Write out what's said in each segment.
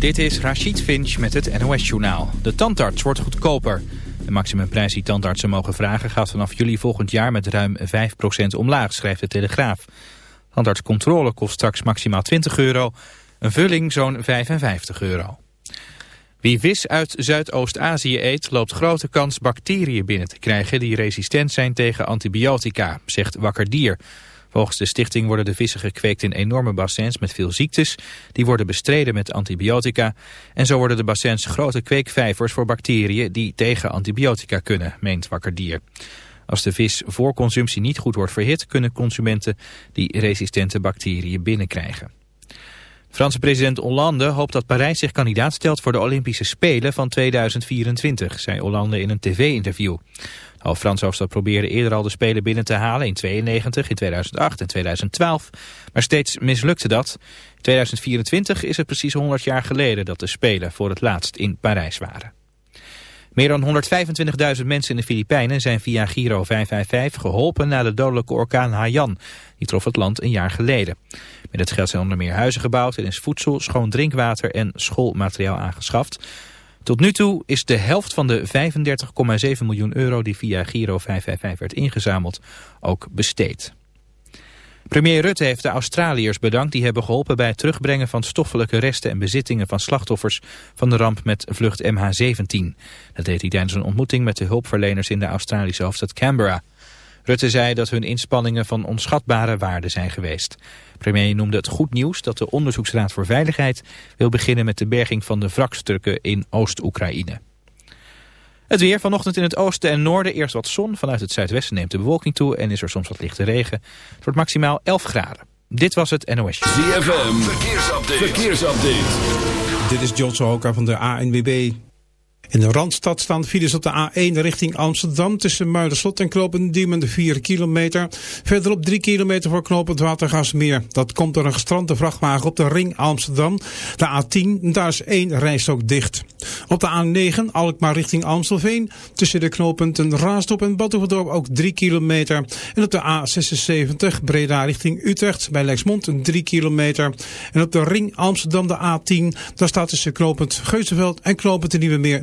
Dit is Rachid Finch met het NOS-journaal. De tandarts wordt goedkoper. De maximumprijs die tandartsen mogen vragen gaat vanaf juli volgend jaar met ruim 5% omlaag, schrijft de Telegraaf. Tandartscontrole kost straks maximaal 20 euro, een vulling zo'n 55 euro. Wie vis uit Zuidoost-Azië eet, loopt grote kans bacteriën binnen te krijgen die resistent zijn tegen antibiotica, zegt Wakker Dier. Volgens de stichting worden de vissen gekweekt in enorme bassins met veel ziektes. Die worden bestreden met antibiotica. En zo worden de bassins grote kweekvijvers voor bacteriën die tegen antibiotica kunnen, meent Wakker Dier. Als de vis voor consumptie niet goed wordt verhit, kunnen consumenten die resistente bacteriën binnenkrijgen. Franse president Hollande hoopt dat Parijs zich kandidaat stelt voor de Olympische Spelen van 2024, zei Hollande in een tv-interview. De Franse hoofdstad probeerde eerder al de Spelen binnen te halen in 92, in 2008 en 2012, maar steeds mislukte dat. In 2024 is het precies 100 jaar geleden dat de Spelen voor het laatst in Parijs waren. Meer dan 125.000 mensen in de Filipijnen zijn via Giro 555 geholpen na de dodelijke orkaan Haiyan. Die trof het land een jaar geleden. Met het geld zijn onder meer huizen gebouwd en is voedsel, schoon drinkwater en schoolmateriaal aangeschaft. Tot nu toe is de helft van de 35,7 miljoen euro die via Giro 555 werd ingezameld ook besteed. Premier Rutte heeft de Australiërs bedankt die hebben geholpen bij het terugbrengen van stoffelijke resten en bezittingen van slachtoffers van de ramp met vlucht MH17. Dat deed hij tijdens een ontmoeting met de hulpverleners in de Australische hoofdstad Canberra. Rutte zei dat hun inspanningen van onschatbare waarde zijn geweest. Premier noemde het goed nieuws dat de Onderzoeksraad voor Veiligheid wil beginnen met de berging van de wrakstukken in Oost-Oekraïne. Het weer vanochtend in het oosten en noorden eerst wat zon. Vanuit het zuidwesten neemt de bewolking toe en is er soms wat lichte regen. Het wordt maximaal 11 graden. Dit was het NOS. ZFM, verkeersupdate. verkeersupdate. Dit is John Sohoka van de ANWB. In de Randstad staan files op de A1 richting Amsterdam tussen Muiderslot en Knopend Diemen 4 kilometer. Verderop 3 kilometer voor Knopend Watergasmeer. Dat komt door een gestrande vrachtwagen op de ring Amsterdam. De A10, daar is één rijstok dicht. Op de A9 Alkmaar richting Amstelveen tussen de knooppunten Raastop en Badhoevedorp ook 3 kilometer. En op de A76 Breda richting Utrecht bij Lexmond 3 kilometer. En op de ring Amsterdam de A10 daar staat tussen knooppunt Geuzenveld en knooppunt de Nieuwe Meer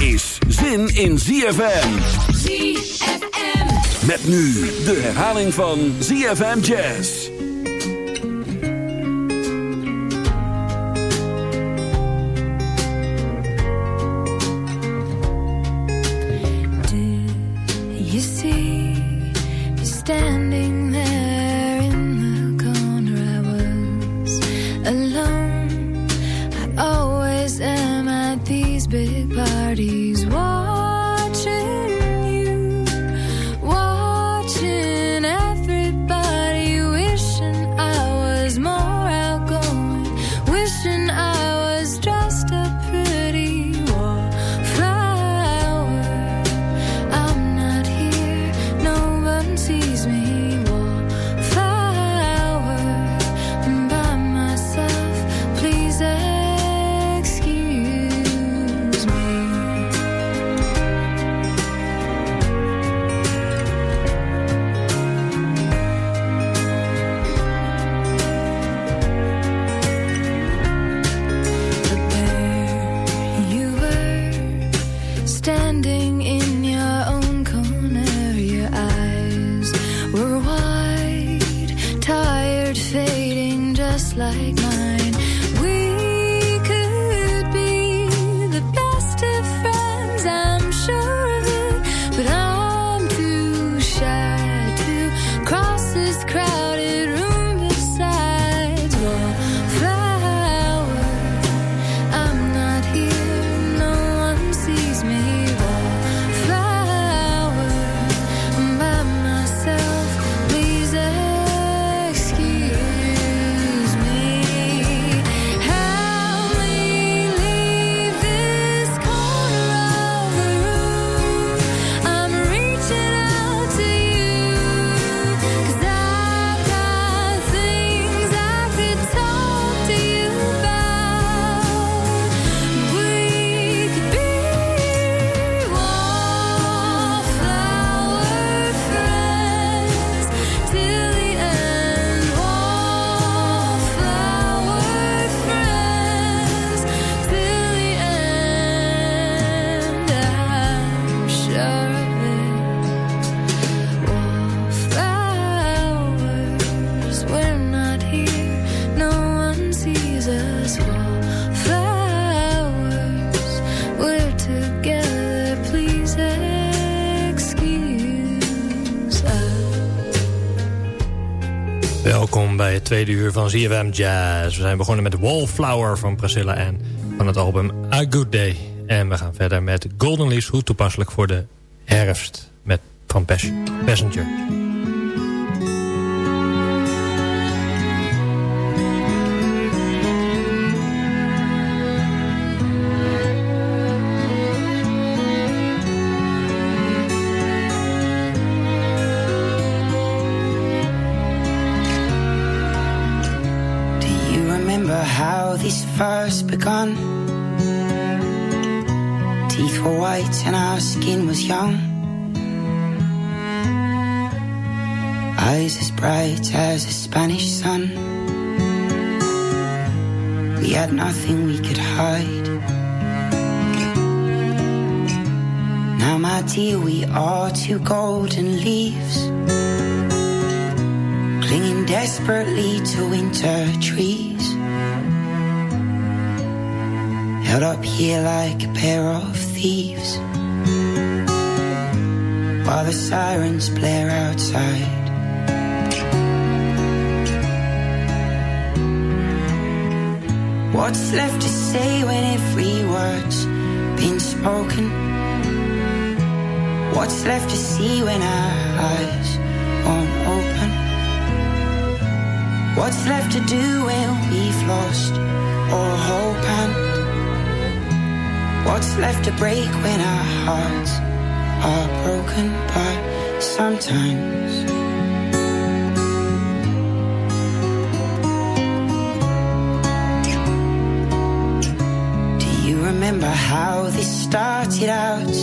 Is zin in ZFM. ZFM. Met nu de herhaling van ZFM Jazz. Do you see van Jazz. We zijn begonnen met Wallflower van Priscilla en van het album A Good Day. En we gaan verder met Golden Leaves, hoe toepasselijk voor de herfst met, van Passenger. As a Spanish sun. We had nothing we could hide. Now, my dear, we are two golden leaves. Clinging desperately to winter trees held up here like a pair of thieves while the sirens blare outside. What's left to say when every word's been spoken? What's left to see when our eyes won't open? What's left to do when we've lost all hope and What's left to break when our hearts are broken? But sometimes. Started out?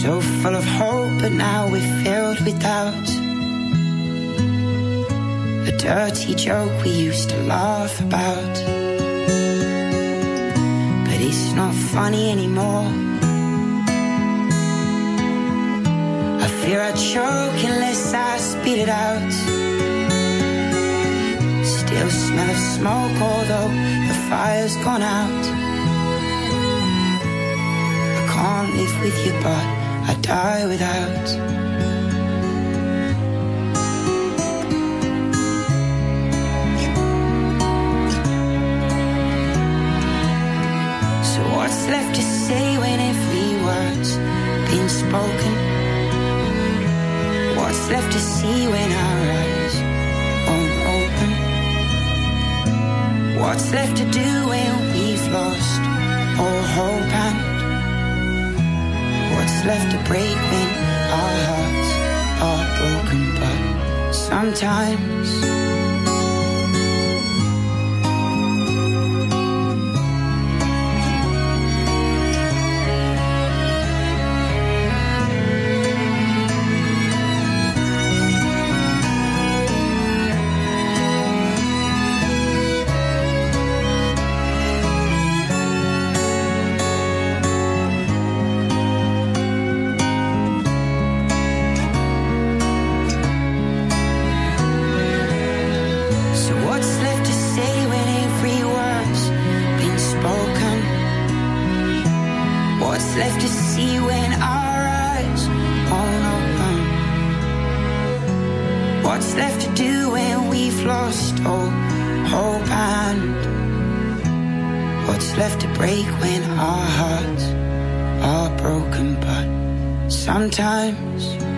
So full of hope, but now we're filled with doubt. A dirty joke we used to laugh about but it's not funny anymore. I fear I choke unless I spit it out. Still smell of smoke, although the fire's gone out. Can't live with you, but I die without. So what's left to say when every word's been spoken? What's left to see when our eyes won't open? What's left to do left to break when our hearts are broken? But sometimes. Sometimes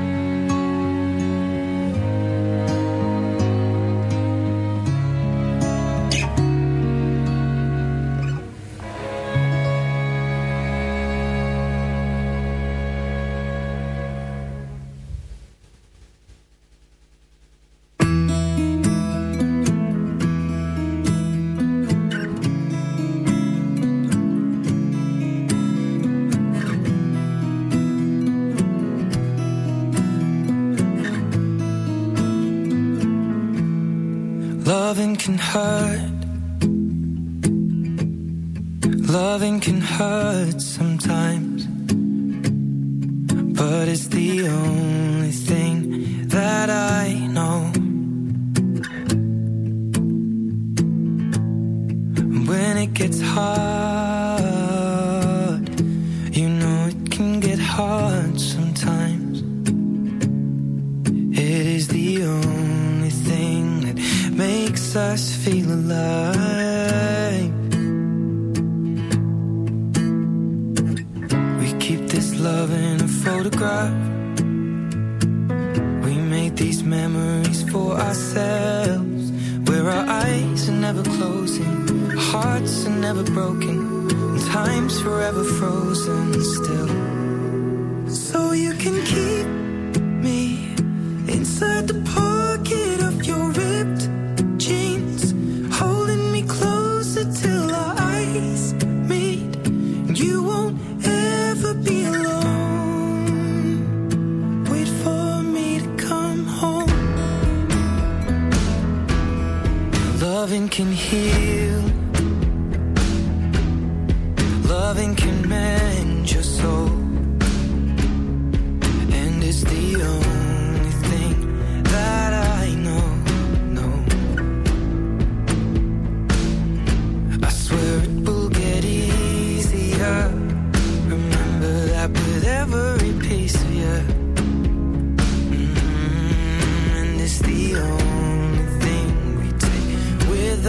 loving can heal. Loving can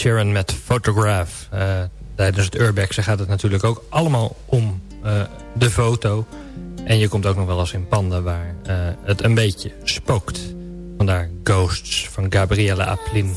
Sharon met Photograph. Uh, tijdens het Urbex gaat het natuurlijk ook allemaal om eh, de foto. En je komt ook nog wel eens in panden waar eh, het een beetje spookt. Vandaar Ghosts van Gabriella Aplin.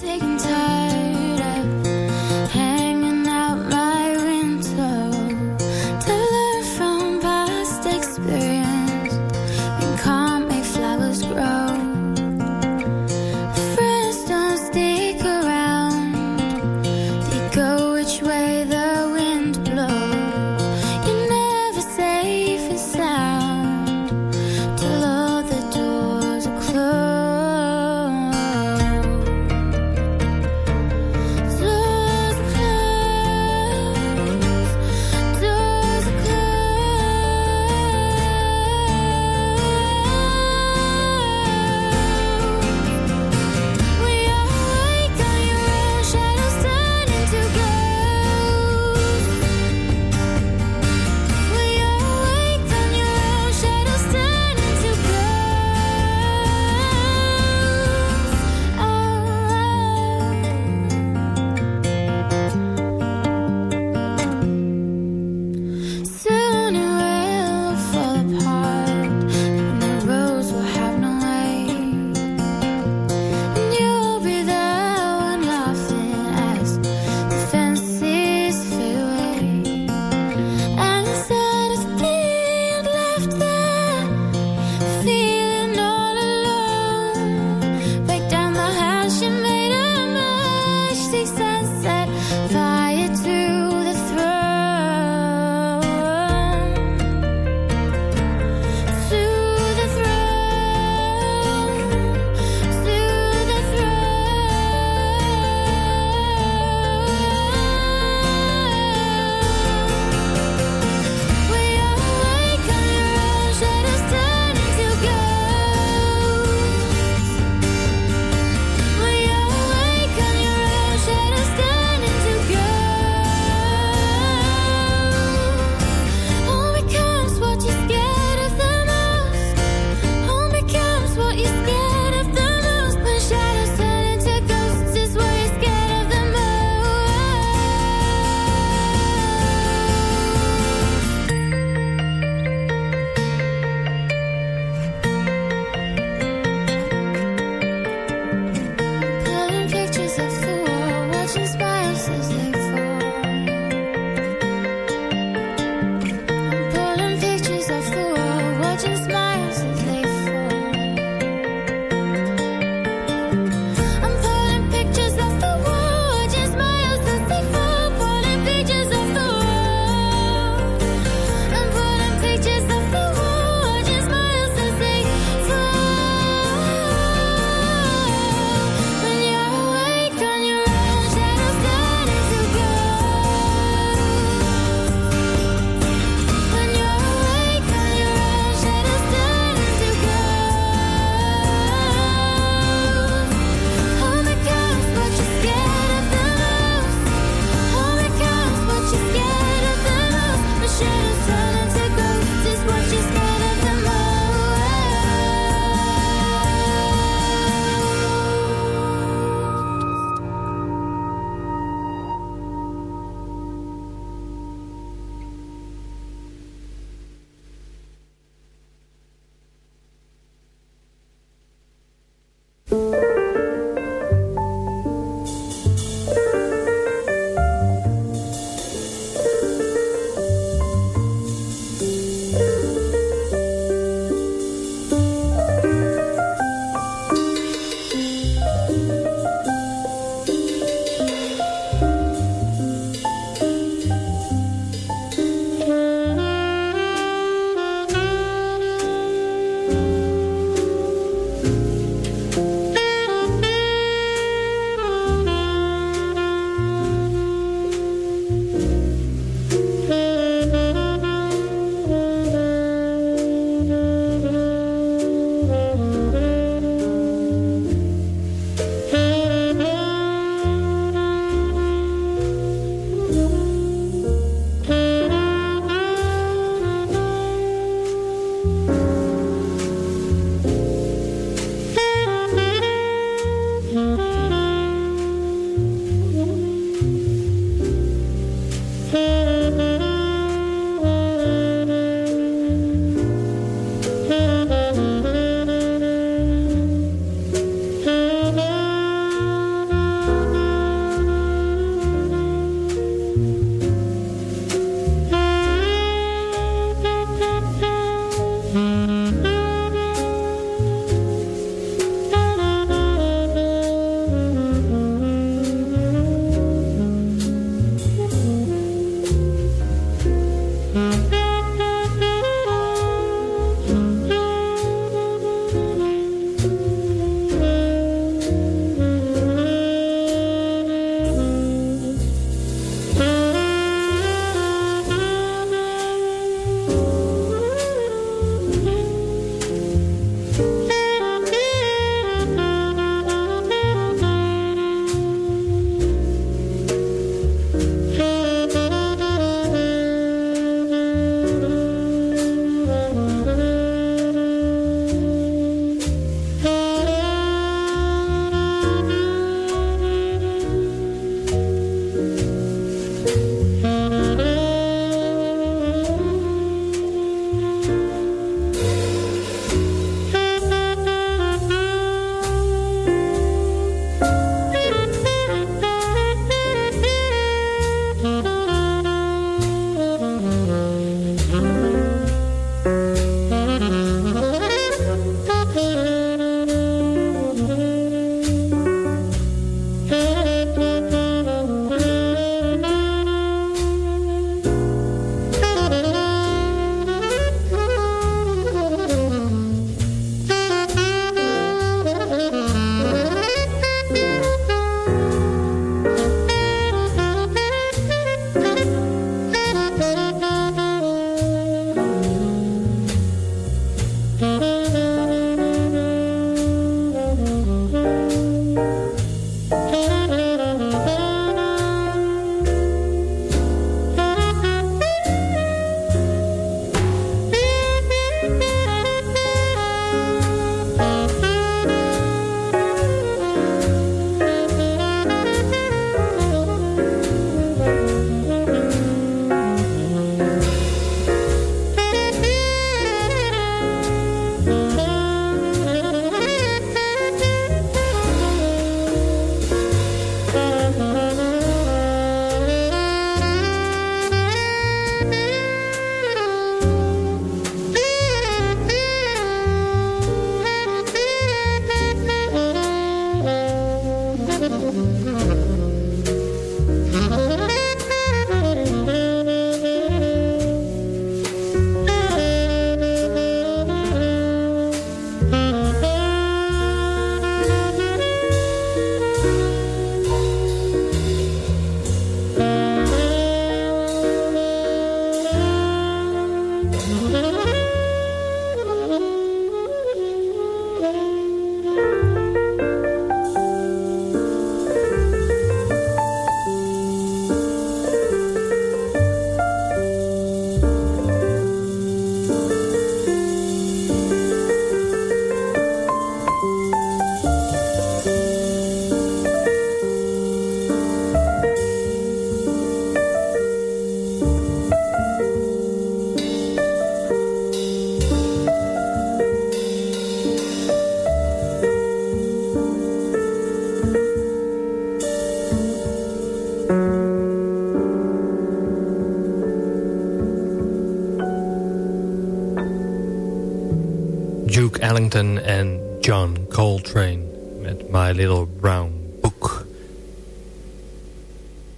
En John Coltrane met My Little Brown Book.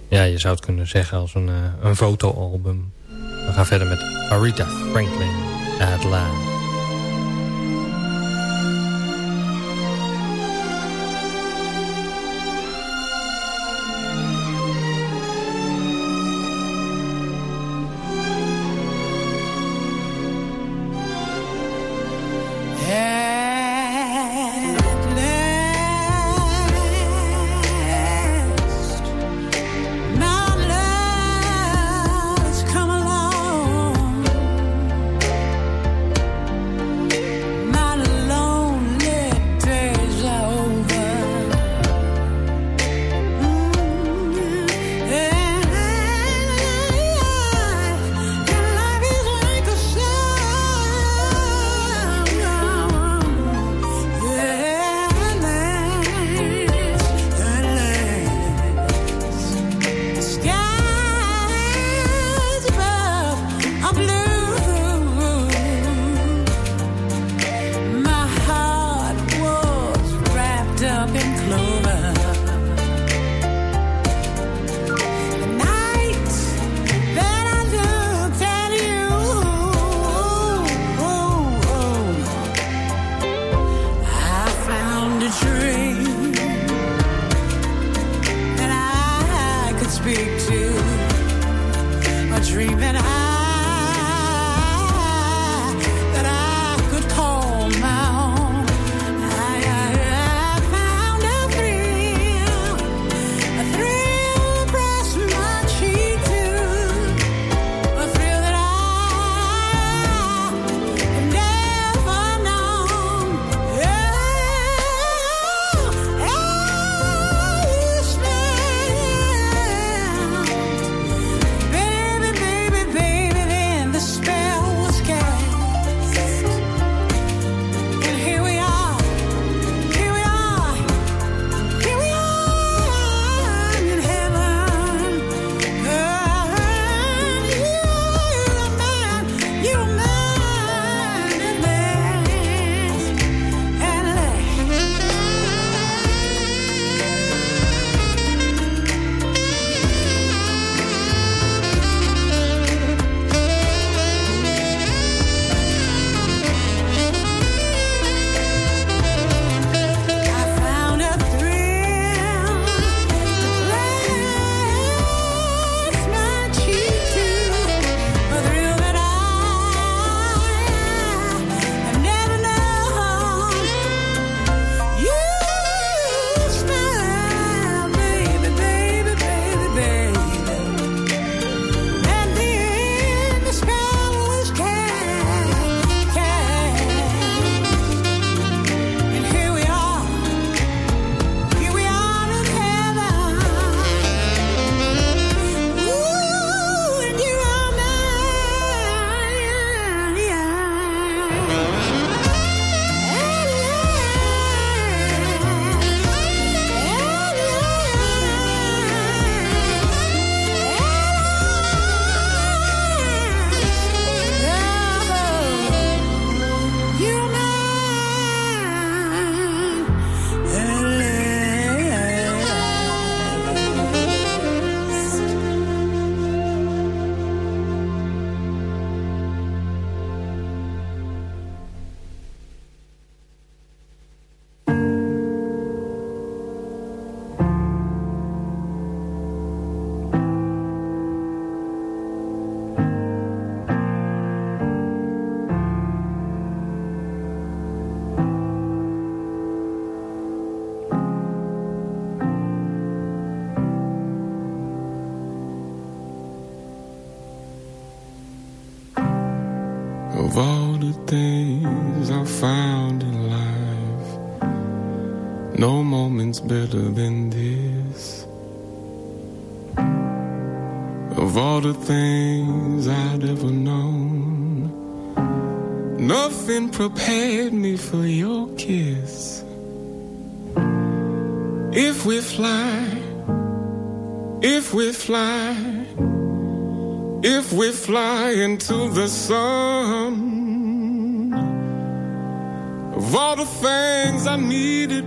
Ja, je zou het kunnen zeggen als een, uh, een fotoalbum. We gaan verder met Aretha Franklin, At.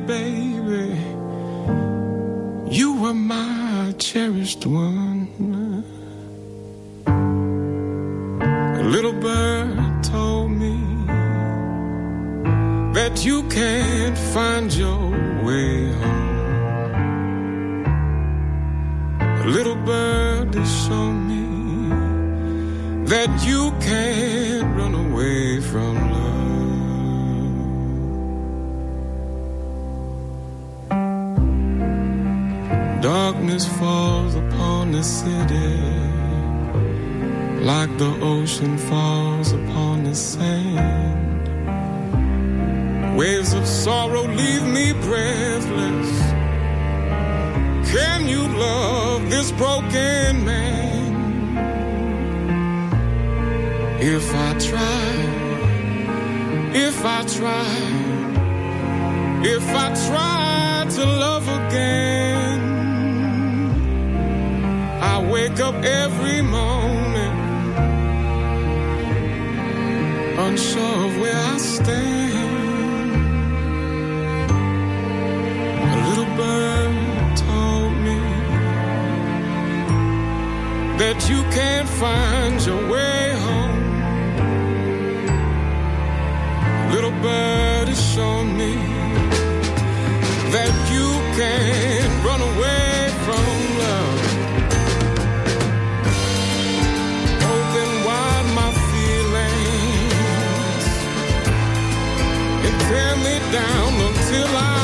Baby, you were my cherished one. A little bird told me that you can't find your way home. A little bird shown me that you can't run away from Darkness falls upon the city like the ocean falls upon the sand. Waves of sorrow leave me breathless. Can you love this broken man? If I try, if I try, if I try to love again, I wake up every morning unsure of where I stand. A little bird told me that you can't find your way home. Little bird has shown me that you can't down until I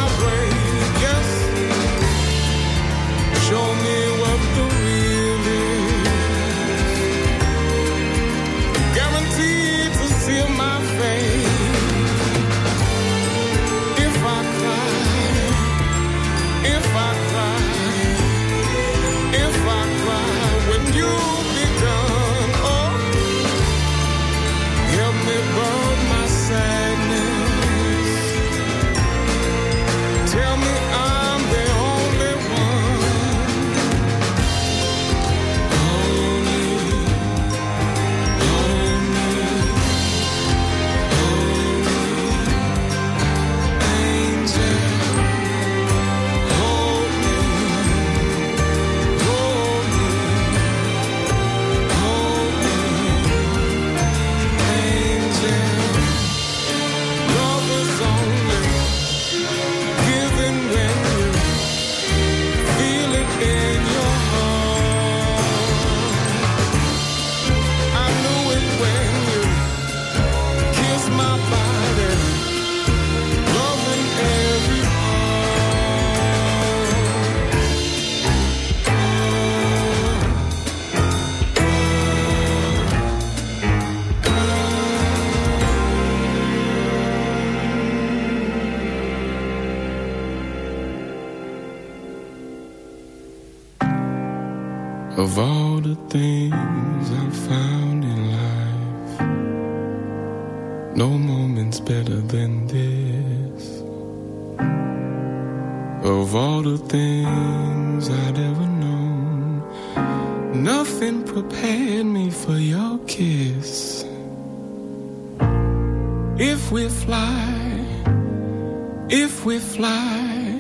fly,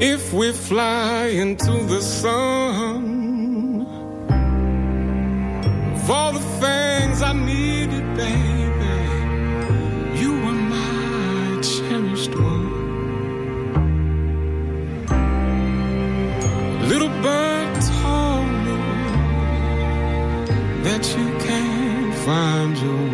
if we fly into the sun. Of all the things I needed, baby, you were my cherished one. Little bird told me that you can't find your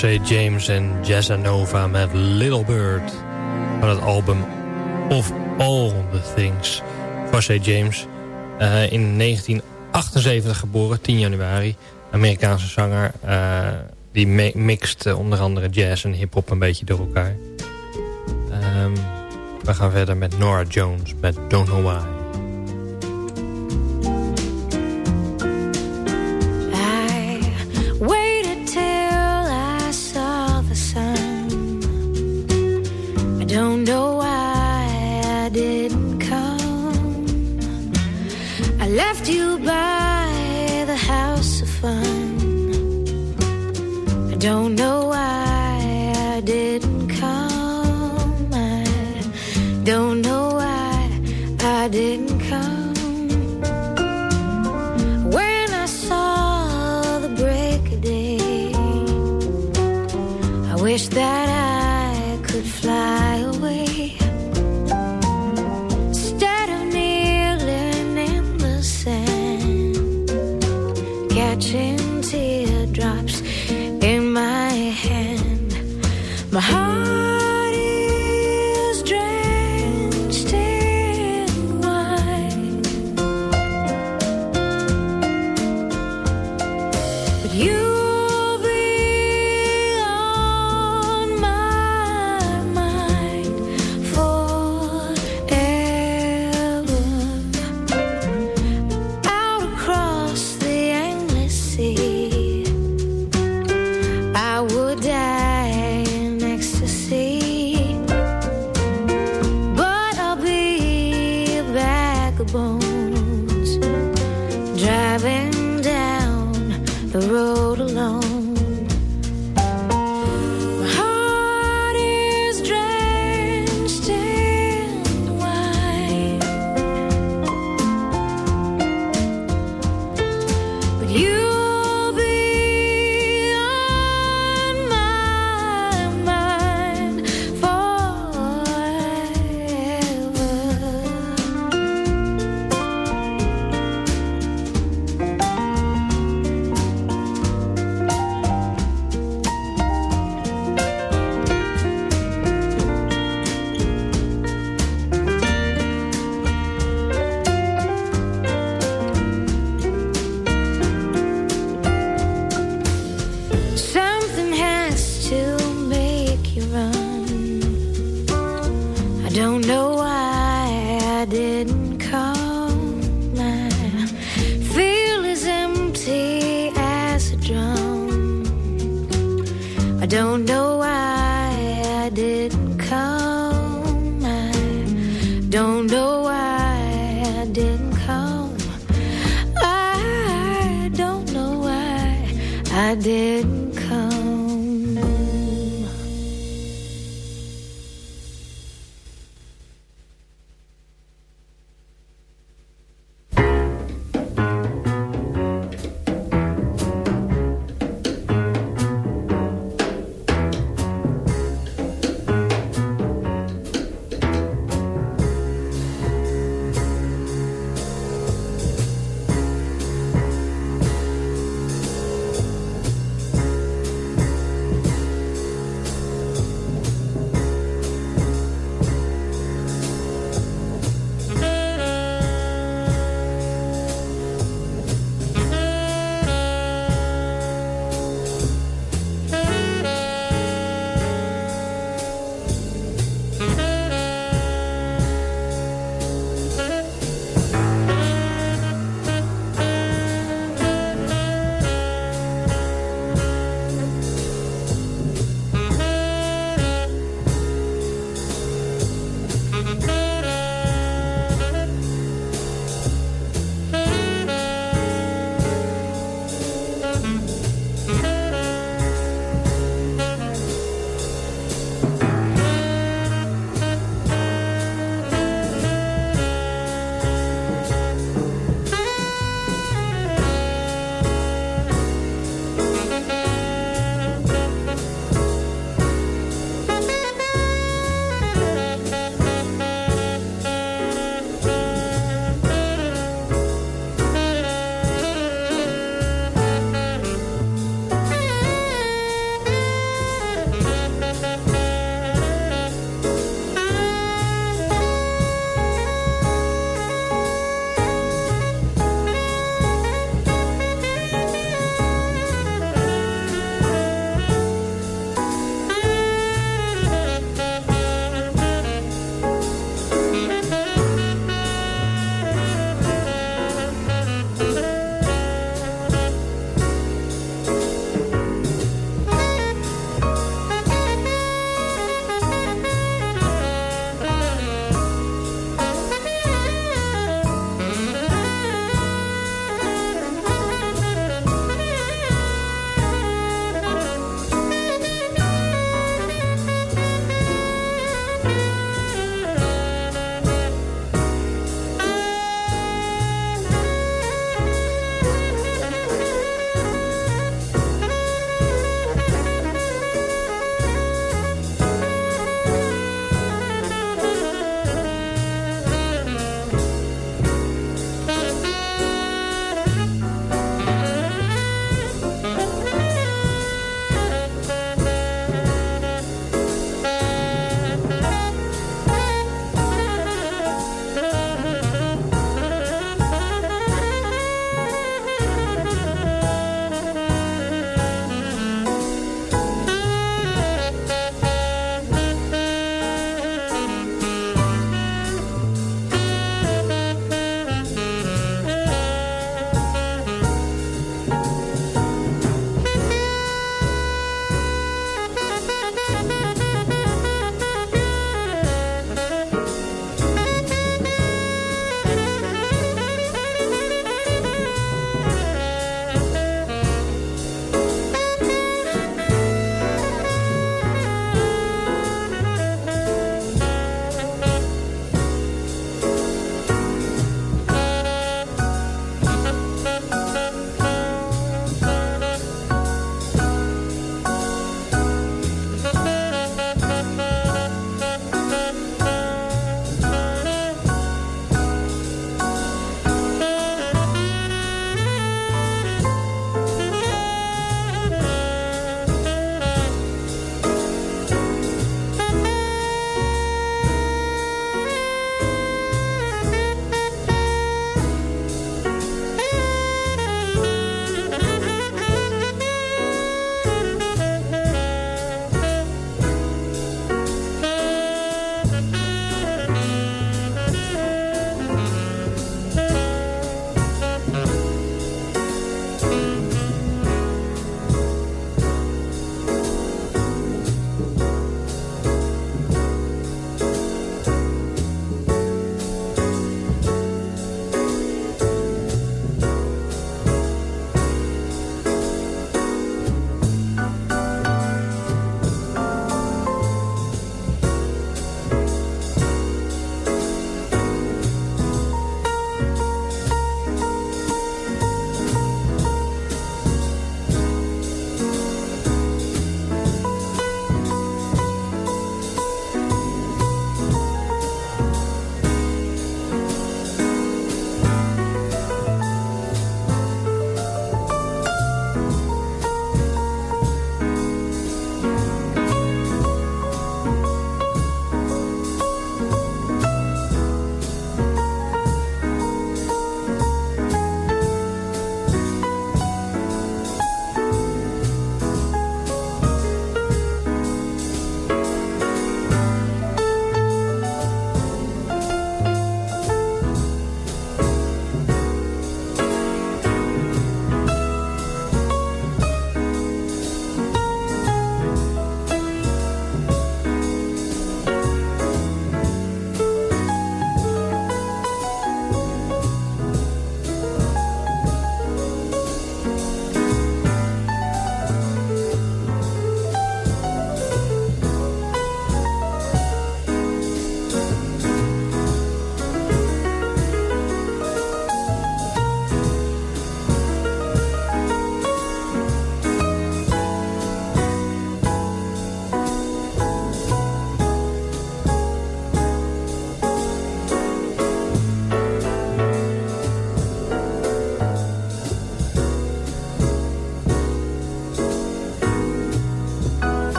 José James en Jazzanova met Little Bird. Van het album Of All The Things van James. Eh, in 1978 geboren, 10 januari. Amerikaanse zanger. Eh, die mixt eh, onder andere jazz en hip-hop een beetje door elkaar. Ehm, we gaan verder met Nora Jones met Don't Know Why. don't know why I didn't come.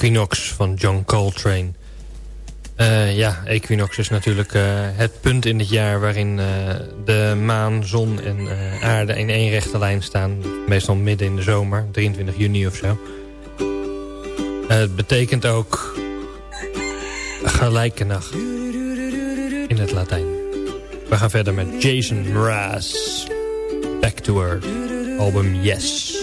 Equinox van John Coltrane. Eh, ja, Equinox is natuurlijk eh, het punt in het jaar waarin eh, de maan, zon en aarde in één rechte lijn staan. Meestal midden in de zomer, 23 juni of zo. het betekent ook gelijke nacht in het Latijn. We gaan verder met Jason Mraz, Back to Earth, album Yes.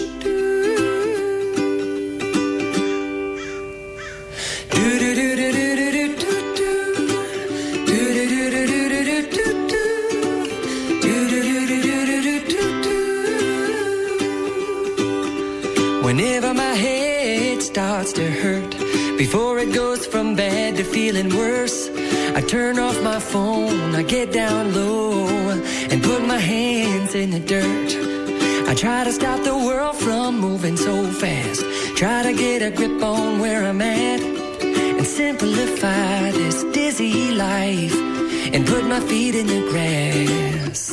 Before it goes from bad to feeling worse, I turn off my phone, I get down low, and put my hands in the dirt. I try to stop the world from moving so fast, try to get a grip on where I'm at, and simplify this dizzy life, and put my feet in the grass.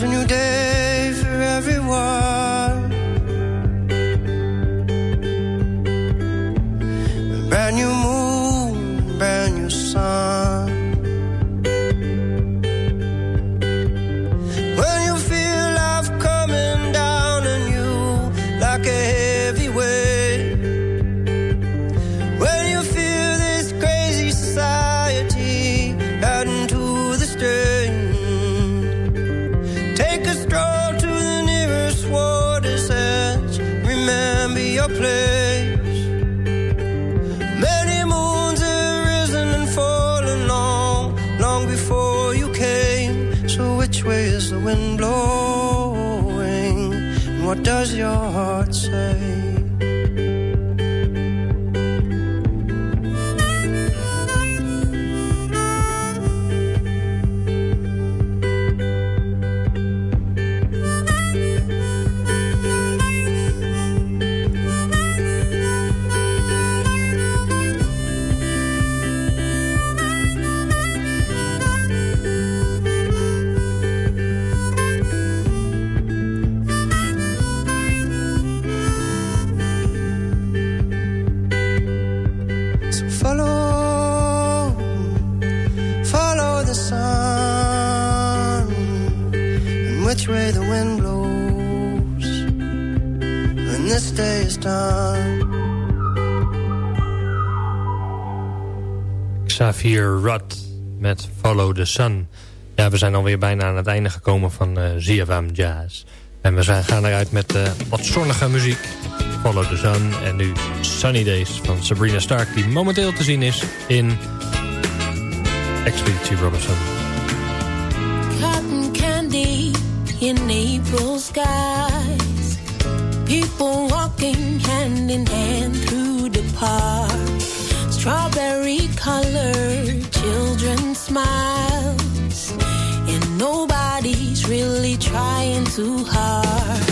a new day. was yours. Xavier Rudd met Follow the Sun. Ja, we zijn alweer bijna aan het einde gekomen van eh, uh, ZFM Jazz. En we zijn, gaan eruit met eh, wat zonnige muziek. Follow the Sun en nu Sunny Days van Sabrina Stark... die momenteel te zien is in Expeditie Robinson. Cotton candy in April skies People walking hand in hand smiles, and nobody's really trying too hard.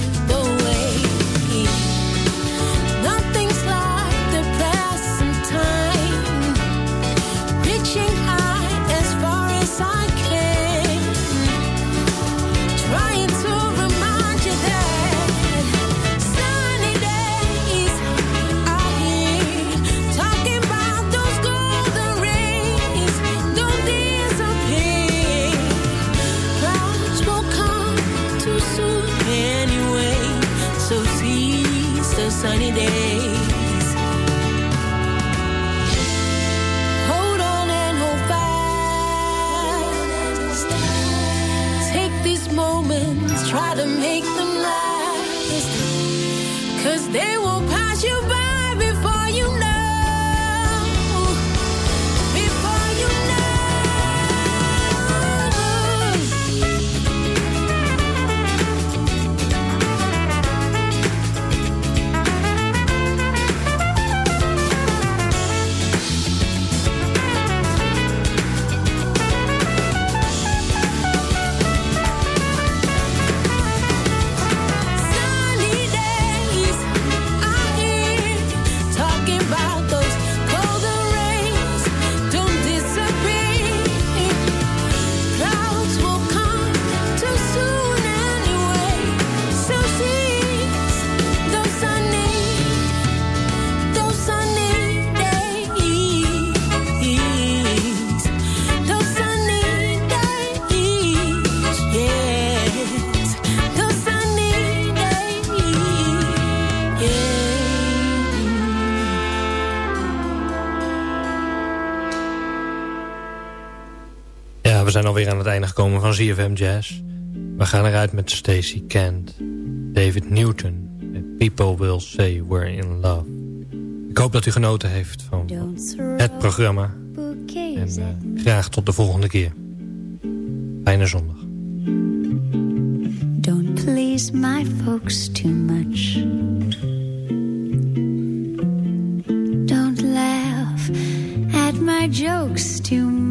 alweer aan het einde gekomen van ZFM Jazz. We gaan eruit met Stacey Kent, David Newton... en People Will Say We're In Love. Ik hoop dat u genoten heeft van het programma. En eh, graag tot de volgende keer. Fijne zondag. Don't please my folks too much. Don't laugh at my jokes too much.